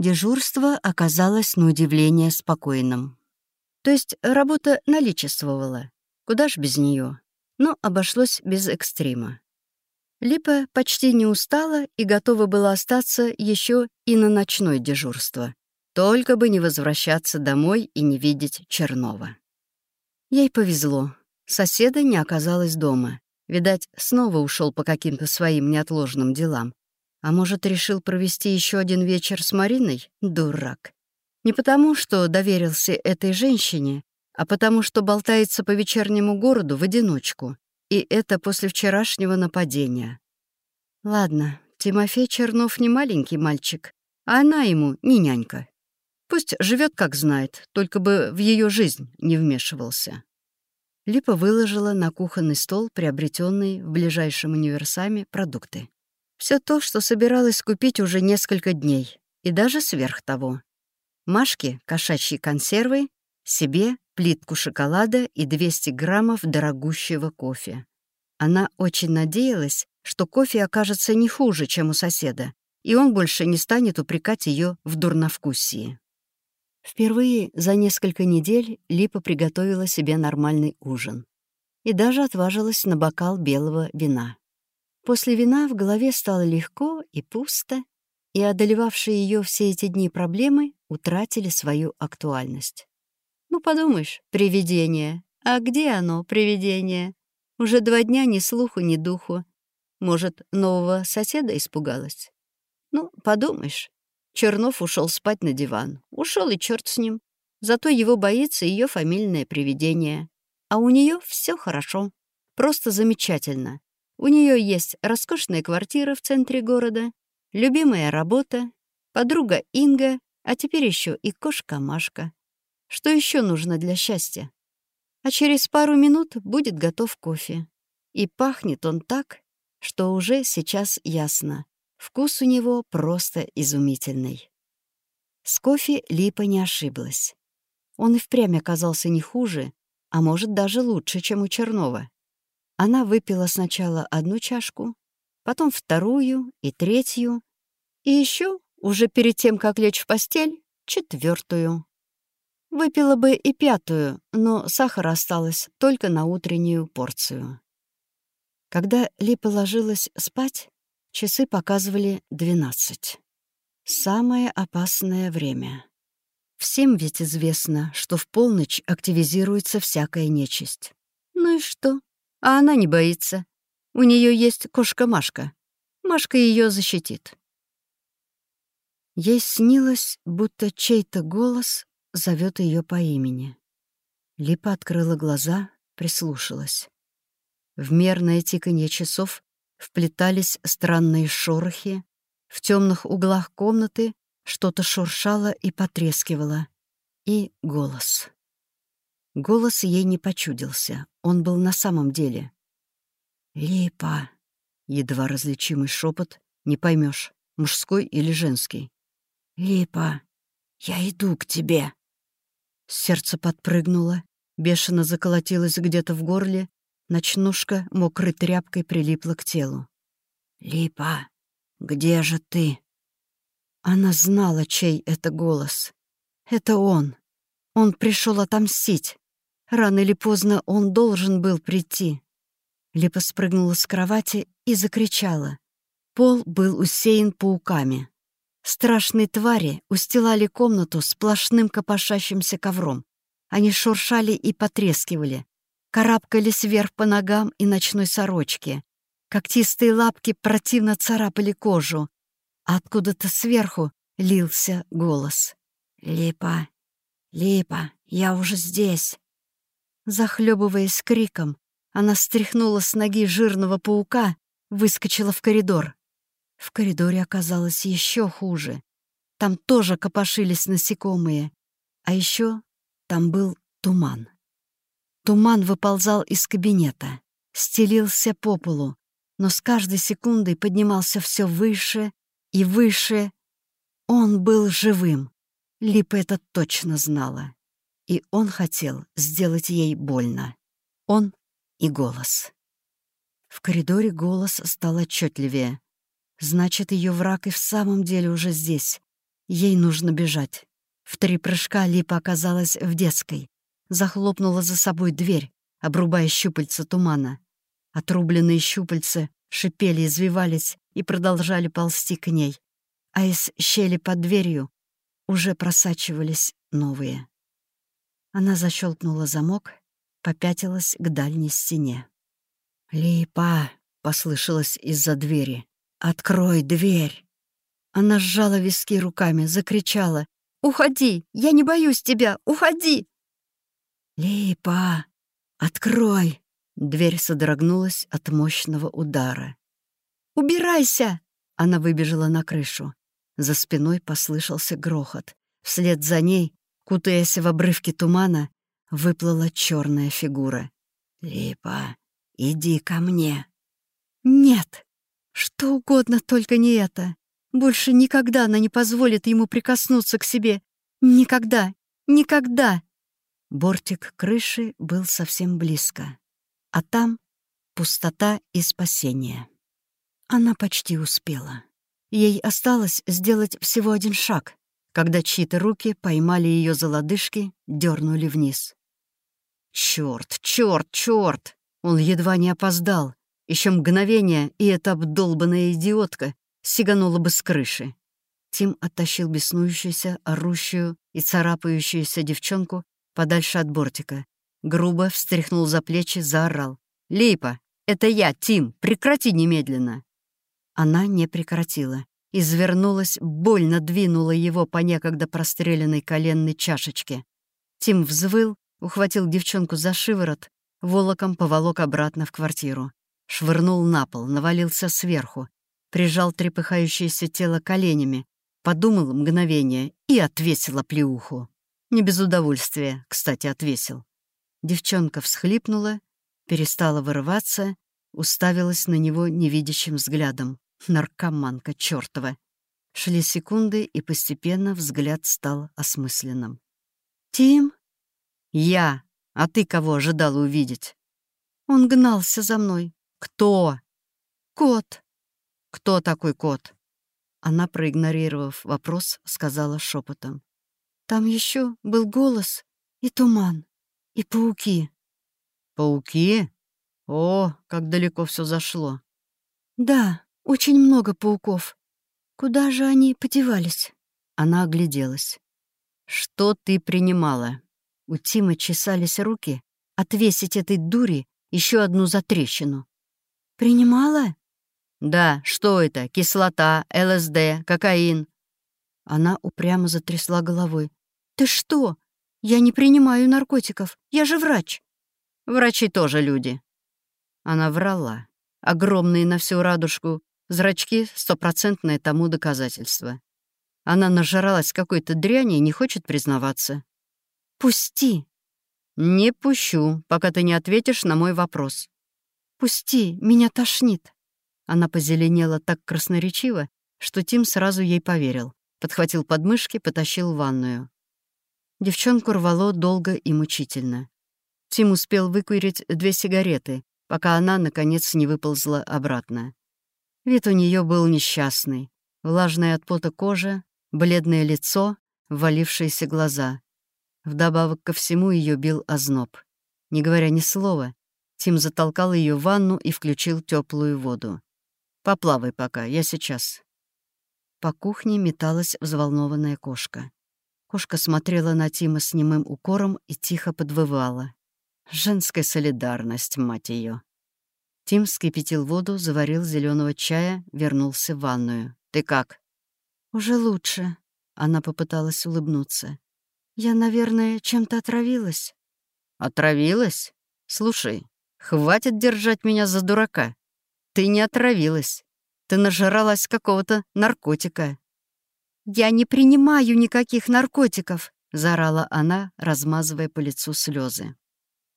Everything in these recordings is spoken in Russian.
Дежурство оказалось на удивление спокойным. То есть работа наличествовала. Куда ж без нее? Но обошлось без экстрима. Липа почти не устала и готова была остаться еще и на ночное дежурство. Только бы не возвращаться домой и не видеть Чернова. Ей повезло. Соседа не оказалось дома. Видать, снова ушел по каким-то своим неотложным делам. А может, решил провести еще один вечер с Мариной? Дурак. Не потому, что доверился этой женщине, а потому, что болтается по вечернему городу в одиночку. И это после вчерашнего нападения. Ладно, Тимофей Чернов не маленький мальчик, а она ему не нянька. Пусть живет как знает, только бы в ее жизнь не вмешивался. Липа выложила на кухонный стол приобретенные в ближайшем универсаме продукты. Все то, что собиралась купить уже несколько дней, и даже сверх того. Машке — кошачьи консервы, себе — плитку шоколада и 200 граммов дорогущего кофе. Она очень надеялась, что кофе окажется не хуже, чем у соседа, и он больше не станет упрекать ее в дурновкусии. Впервые за несколько недель Липа приготовила себе нормальный ужин и даже отважилась на бокал белого вина. После вина в голове стало легко и пусто, и одолевавшие ее все эти дни проблемы утратили свою актуальность. Ну, подумаешь, привидение. А где оно, привидение? Уже два дня ни слуху, ни духу. Может, нового соседа испугалась? Ну, подумаешь. Чернов ушел спать на диван. Ушел и черт с ним. Зато его боится ее фамильное привидение. А у нее все хорошо. Просто замечательно. У нее есть роскошная квартира в центре города, любимая работа, подруга Инга, а теперь еще и кошка Машка. Что еще нужно для счастья? А через пару минут будет готов кофе. И пахнет он так, что уже сейчас ясно. Вкус у него просто изумительный. С кофе Липа не ошиблась. Он и впрямь оказался не хуже, а может даже лучше, чем у Чернова. Она выпила сначала одну чашку, потом вторую и третью, и еще, уже перед тем, как лечь в постель, четвертую. Выпила бы и пятую, но сахара осталось только на утреннюю порцию. Когда Ли положилась спать, часы показывали двенадцать. Самое опасное время. Всем ведь известно, что в полночь активизируется всякая нечисть. Ну и что? А она не боится. У нее есть кошка Машка. Машка ее защитит. Ей снилось, будто чей-то голос зовет ее по имени. Липа открыла глаза, прислушалась. В мерное тиканье часов вплетались странные шорохи, в темных углах комнаты что-то шуршало и потрескивало. И голос. Голос ей не почудился, он был на самом деле. «Липа!» — едва различимый шепот, не поймешь, мужской или женский. «Липа, я иду к тебе!» Сердце подпрыгнуло, бешено заколотилось где-то в горле, ночнушка мокрой тряпкой прилипла к телу. «Липа, где же ты?» Она знала, чей это голос. Это он. Он пришел отомстить. Рано или поздно он должен был прийти. Липа спрыгнула с кровати и закричала. Пол был усеян пауками. Страшные твари устилали комнату сплошным копошащимся ковром. Они шуршали и потрескивали, карабкались вверх по ногам и ночной сорочке. Когтистые лапки противно царапали кожу, откуда-то сверху лился голос. «Липа, Липа, я уже здесь!» Захлебываясь криком, она стряхнула с ноги жирного паука, выскочила в коридор. В коридоре оказалось еще хуже. Там тоже копошились насекомые. А еще там был туман. Туман выползал из кабинета, стелился по полу, но с каждой секундой поднимался все выше и выше. Он был живым. Липа это точно знала. И он хотел сделать ей больно. Он и голос. В коридоре голос стал отчетливее. Значит, ее враг и в самом деле уже здесь. Ей нужно бежать. В три прыжка Липа оказалась в детской. Захлопнула за собой дверь, обрубая щупальца тумана. Отрубленные щупальца шипели, извивались и продолжали ползти к ней. А из щели под дверью уже просачивались новые. Она защелкнула замок, попятилась к дальней стене. «Липа!» — послышалось из-за двери. «Открой дверь!» Она сжала виски руками, закричала. «Уходи! Я не боюсь тебя! Уходи!» «Липа! Открой!» Дверь содрогнулась от мощного удара. «Убирайся!» Она выбежала на крышу. За спиной послышался грохот. Вслед за ней, кутаясь в обрывки тумана, выплыла черная фигура. «Липа, иди ко мне!» «Нет! Что угодно, только не это! Больше никогда она не позволит ему прикоснуться к себе! Никогда! Никогда!» Бортик крыши был совсем близко, а там пустота и спасение. Она почти успела. Ей осталось сделать всего один шаг, когда чьи-то руки поймали ее за лодыжки, дернули вниз. Черт, черт, черт! Он едва не опоздал. Еще мгновение, и эта обдолбанная идиотка сиганула бы с крыши. Тим оттащил беснующуюся, орущую и царапающуюся девчонку подальше от бортика. Грубо встряхнул за плечи, заорал. «Лейпа, это я, Тим, прекрати немедленно!» Она не прекратила. Извернулась, больно двинула его по некогда простреленной коленной чашечке. Тим взвыл, ухватил девчонку за шиворот, волоком поволок обратно в квартиру. Швырнул на пол, навалился сверху, прижал трепыхающееся тело коленями, подумал мгновение и отвесил оплеуху. Не без удовольствия, кстати, отвесил. Девчонка всхлипнула, перестала вырываться, уставилась на него невидящим взглядом. Наркоманка чертова. Шли секунды, и постепенно взгляд стал осмысленным. «Тим?» «Я. А ты кого ожидала увидеть?» Он гнался за мной. «Кто?» «Кот». «Кто такой кот?» Она, проигнорировав вопрос, сказала шепотом. «Там еще был голос и туман, и пауки». «Пауки? О, как далеко все зашло!» «Да, очень много пауков. Куда же они подевались?» Она огляделась. «Что ты принимала?» У Тима чесались руки отвесить этой дури еще одну затрещину. «Принимала?» «Да, что это? Кислота, ЛСД, кокаин?» Она упрямо затрясла головой. «Ты что? Я не принимаю наркотиков. Я же врач». «Врачи тоже люди». Она врала. Огромные на всю радужку, зрачки — стопроцентное тому доказательство. Она нажралась какой-то дряни и не хочет признаваться. «Пусти!» «Не пущу, пока ты не ответишь на мой вопрос». «Пусти, меня тошнит». Она позеленела так красноречиво, что Тим сразу ей поверил. Подхватил подмышки, потащил в ванную. Девчонку рвало долго и мучительно. Тим успел выкурить две сигареты, пока она, наконец, не выползла обратно. Вид у нее был несчастный. Влажная от пота кожа, бледное лицо, ввалившиеся глаза. Вдобавок ко всему ее бил озноб. Не говоря ни слова, Тим затолкал ее в ванну и включил теплую воду. «Поплавай пока, я сейчас». По кухне металась взволнованная кошка. Кошка смотрела на Тима с немым укором и тихо подвывала. Женская солидарность, мать ее. Тим вскипятил воду, заварил зеленого чая, вернулся в ванную. «Ты как?» «Уже лучше», — она попыталась улыбнуться. Я, наверное, чем-то отравилась. Отравилась? Слушай, хватит держать меня за дурака. Ты не отравилась. Ты нажралась какого-то наркотика. Я не принимаю никаких наркотиков, заорала она, размазывая по лицу слезы.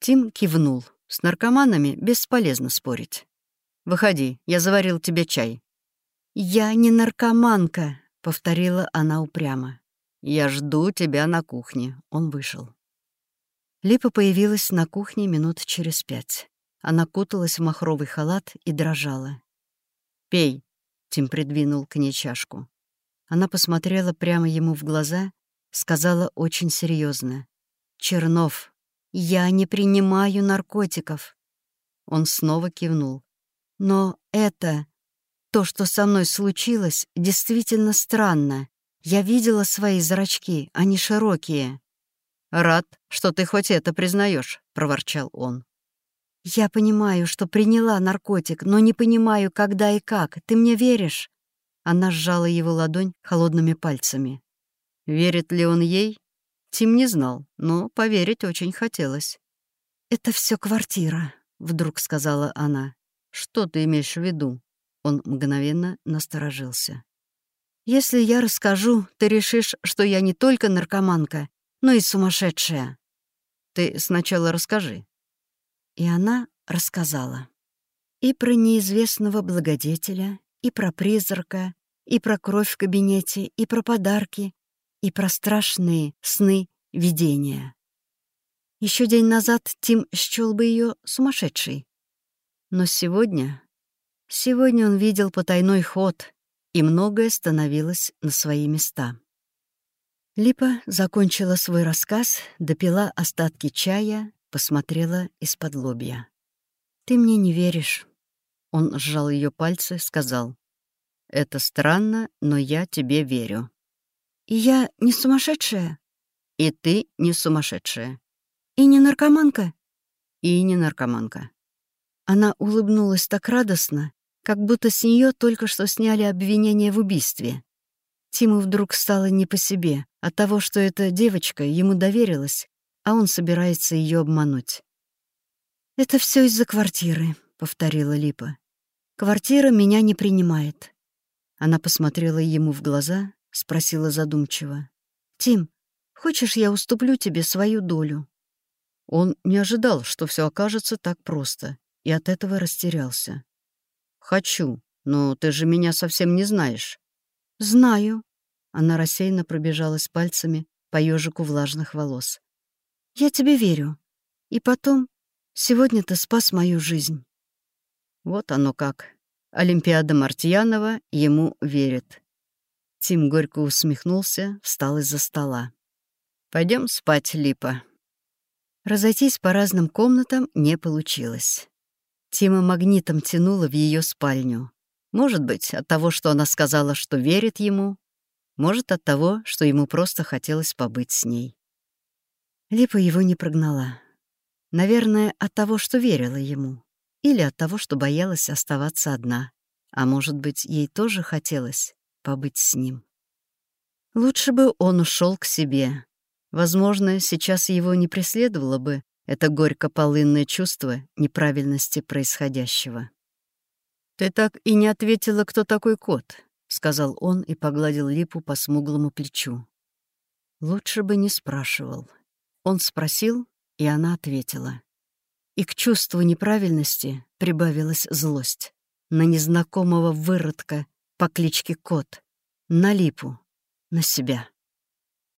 Тим кивнул. С наркоманами бесполезно спорить. «Выходи, я заварил тебе чай». «Я не наркоманка», — повторила она упрямо. «Я жду тебя на кухне». Он вышел. Липа появилась на кухне минут через пять. Она куталась в махровый халат и дрожала. «Пей», — Тим придвинул к ней чашку. Она посмотрела прямо ему в глаза, сказала очень серьезно: «Чернов, я не принимаю наркотиков». Он снова кивнул. «Но это, то, что со мной случилось, действительно странно. Я видела свои зрачки, они широкие». «Рад, что ты хоть это признаешь, проворчал он. «Я понимаю, что приняла наркотик, но не понимаю, когда и как. Ты мне веришь?» Она сжала его ладонь холодными пальцами. Верит ли он ей? Тим не знал, но поверить очень хотелось. «Это все квартира», — вдруг сказала она. «Что ты имеешь в виду?» Он мгновенно насторожился. «Если я расскажу, ты решишь, что я не только наркоманка, но и сумасшедшая. Ты сначала расскажи». И она рассказала. И про неизвестного благодетеля, и про призрака, и про кровь в кабинете, и про подарки, и про страшные сны, видения. Еще день назад Тим счел бы ее сумасшедшей. Но сегодня... Сегодня он видел потайной ход, и многое становилось на свои места. Липа закончила свой рассказ, допила остатки чая, посмотрела из-под лобья. «Ты мне не веришь. Он сжал ее пальцы, сказал. «Это странно, но я тебе верю». «И я не сумасшедшая?» «И ты не сумасшедшая». «И не наркоманка?» «И не наркоманка». Она улыбнулась так радостно, как будто с нее только что сняли обвинение в убийстве. Тиму вдруг стало не по себе от того, что эта девочка ему доверилась, а он собирается ее обмануть. «Это все из-за квартиры», — повторила Липа. Квартира меня не принимает. Она посмотрела ему в глаза, спросила задумчиво. «Тим, хочешь, я уступлю тебе свою долю?» Он не ожидал, что все окажется так просто, и от этого растерялся. «Хочу, но ты же меня совсем не знаешь». «Знаю». Она рассеянно пробежалась пальцами по ежику влажных волос. «Я тебе верю. И потом, сегодня ты спас мою жизнь». Вот оно как. Олимпиада Мартьянова ему верит. Тим горько усмехнулся, встал из-за стола. Пойдем спать, Липа». Разойтись по разным комнатам не получилось. Тима магнитом тянула в ее спальню. Может быть, от того, что она сказала, что верит ему, может, от того, что ему просто хотелось побыть с ней. Липа его не прогнала. Наверное, от того, что верила ему или от того, что боялась оставаться одна, а может быть, ей тоже хотелось побыть с ним. Лучше бы он ушел к себе. Возможно, сейчас его не преследовало бы это горько-полынное чувство неправильности происходящего. «Ты так и не ответила, кто такой кот», — сказал он и погладил липу по смуглому плечу. Лучше бы не спрашивал. Он спросил, и она ответила. И к чувству неправильности прибавилась злость. На незнакомого выродка по кличке Кот. На Липу. На себя.